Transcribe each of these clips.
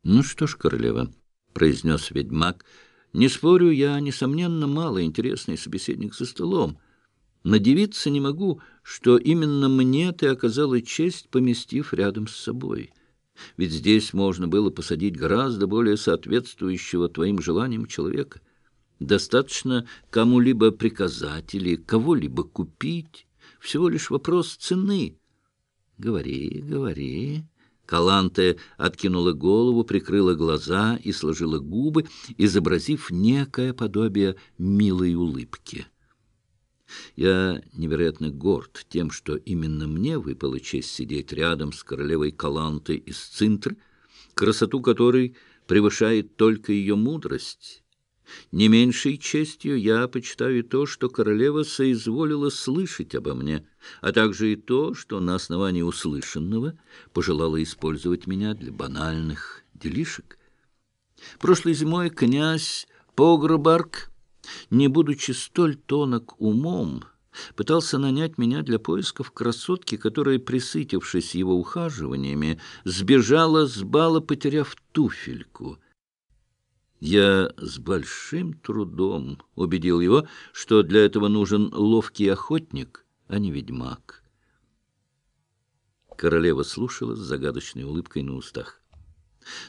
— Ну что ж, королева, — произнес ведьмак, — не спорю, я, несомненно, мало интересный собеседник за столом. Надевиться не могу, что именно мне ты оказала честь, поместив рядом с собой. Ведь здесь можно было посадить гораздо более соответствующего твоим желаниям человека. Достаточно кому-либо приказать или кого-либо купить. Всего лишь вопрос цены. Говори, говори. Каланте откинула голову, прикрыла глаза и сложила губы, изобразив некое подобие милой улыбки. Я невероятно горд тем, что именно мне выпала честь сидеть рядом с королевой Каланты из Цинтры, красоту которой превышает только ее мудрость. Не меньшей честью я почитаю то, что королева соизволила слышать обо мне, а также и то, что на основании услышанного пожелала использовать меня для банальных делишек. Прошлой зимой князь Погробарк не будучи столь тонок умом, пытался нанять меня для поисков красотки, которая, присытившись его ухаживаниями, сбежала с бала, потеряв туфельку. Я с большим трудом убедил его, что для этого нужен ловкий охотник, а не ведьмак. Королева слушала с загадочной улыбкой на устах.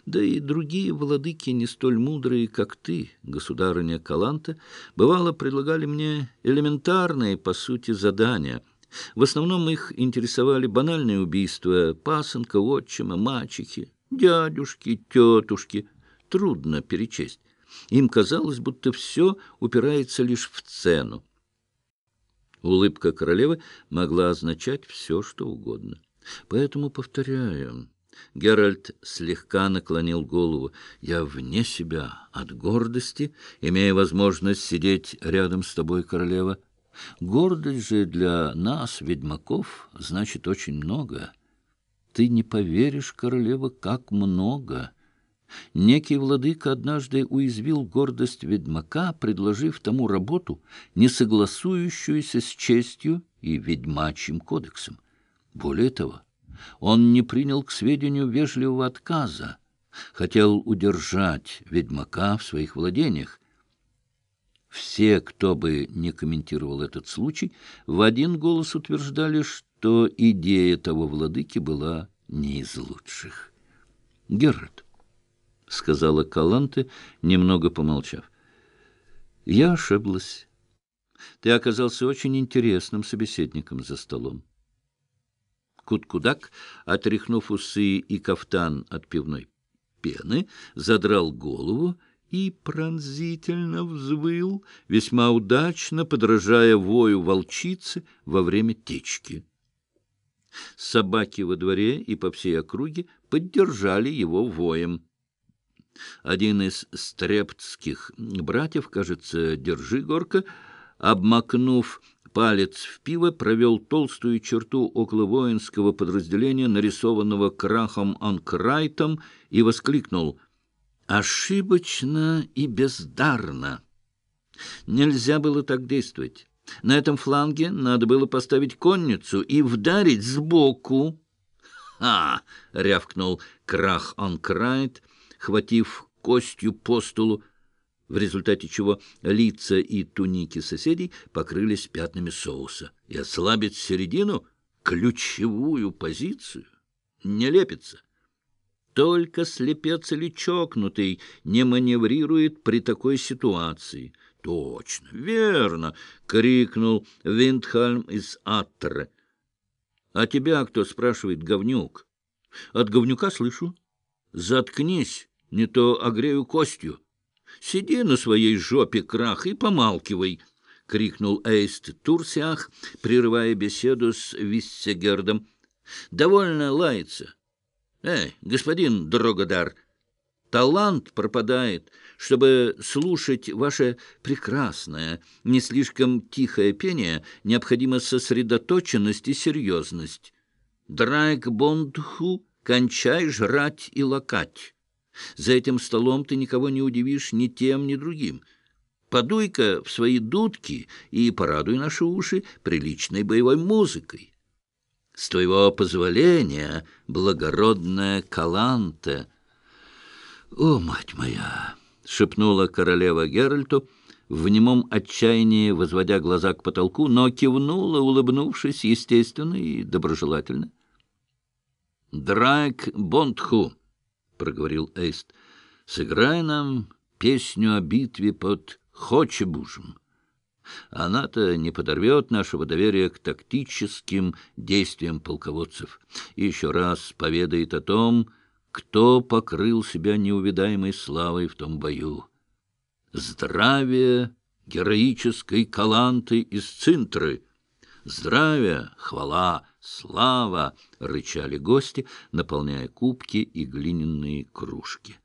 Да и другие владыки, не столь мудрые, как ты, государыня Каланта, бывало предлагали мне элементарные, по сути, задания. В основном их интересовали банальные убийства пасынка, отчима, мачехи, дядюшки, тетушки. Трудно перечесть. Им казалось, будто все упирается лишь в цену. Улыбка королевы могла означать все, что угодно. Поэтому, повторяю, Геральт слегка наклонил голову. «Я вне себя от гордости, имея возможность сидеть рядом с тобой, королева. Гордость же для нас, ведьмаков, значит очень много. Ты не поверишь, королева, как много». Некий владыка однажды уязвил гордость ведьмака, предложив тому работу, не согласующуюся с честью и ведьмачьим кодексом. Более того, он не принял к сведению вежливого отказа, хотел удержать ведьмака в своих владениях. Все, кто бы не комментировал этот случай, в один голос утверждали, что идея того владыки была не из лучших. — Герард, — сказала Каланте, немного помолчав, — я ошиблась. Ты оказался очень интересным собеседником за столом. Куткудак, отряхнув усы и кафтан от пивной пены, задрал голову и пронзительно взвыл, весьма удачно подражая вою волчицы во время течки. Собаки во дворе и по всей округе поддержали его воем. Один из стрептских братьев, кажется, Держи Горка, обмакнув Палец в пиво провел толстую черту около воинского подразделения, нарисованного крахом Анкрайтом, и воскликнул «Ошибочно и бездарно! Нельзя было так действовать. На этом фланге надо было поставить конницу и вдарить сбоку». «Ха!» — рявкнул крах Анкрайт, хватив костью по столу в результате чего лица и туники соседей покрылись пятнами соуса. И ослабить середину — ключевую позицию — не лепится. Только слепец или чокнутый не маневрирует при такой ситуации. — Точно, верно! — крикнул Виндхальм из Аттера. — А тебя кто спрашивает, говнюк? — От говнюка слышу. — Заткнись, не то огрею костью. Сиди на своей жопе, крах, и помалкивай, — крикнул Эйст Турсиах, прерывая беседу с Виссегердом. — Довольно лается. Эй, господин Дрогодар, талант пропадает. Чтобы слушать ваше прекрасное, не слишком тихое пение, необходима сосредоточенность и серьезность. Драйк Бондху, кончай жрать и лакать. За этим столом ты никого не удивишь ни тем, ни другим. Подуй-ка в свои дудки и порадуй наши уши приличной боевой музыкой. С твоего позволения, благородная Каланта, «О, мать моя!» — шепнула королева Геральту, в немом отчаянии возводя глаза к потолку, но кивнула, улыбнувшись естественно и доброжелательно. «Драйк Бондху!» — проговорил Эйст. «Сыграй нам песню о битве под Хочебужем. Она-то не подорвет нашего доверия к тактическим действиям полководцев и еще раз поведает о том, кто покрыл себя неувидаемой славой в том бою. Здравие героической каланты из Цинтры! Здравия, хвала, слава! — рычали гости, наполняя кубки и глиняные кружки.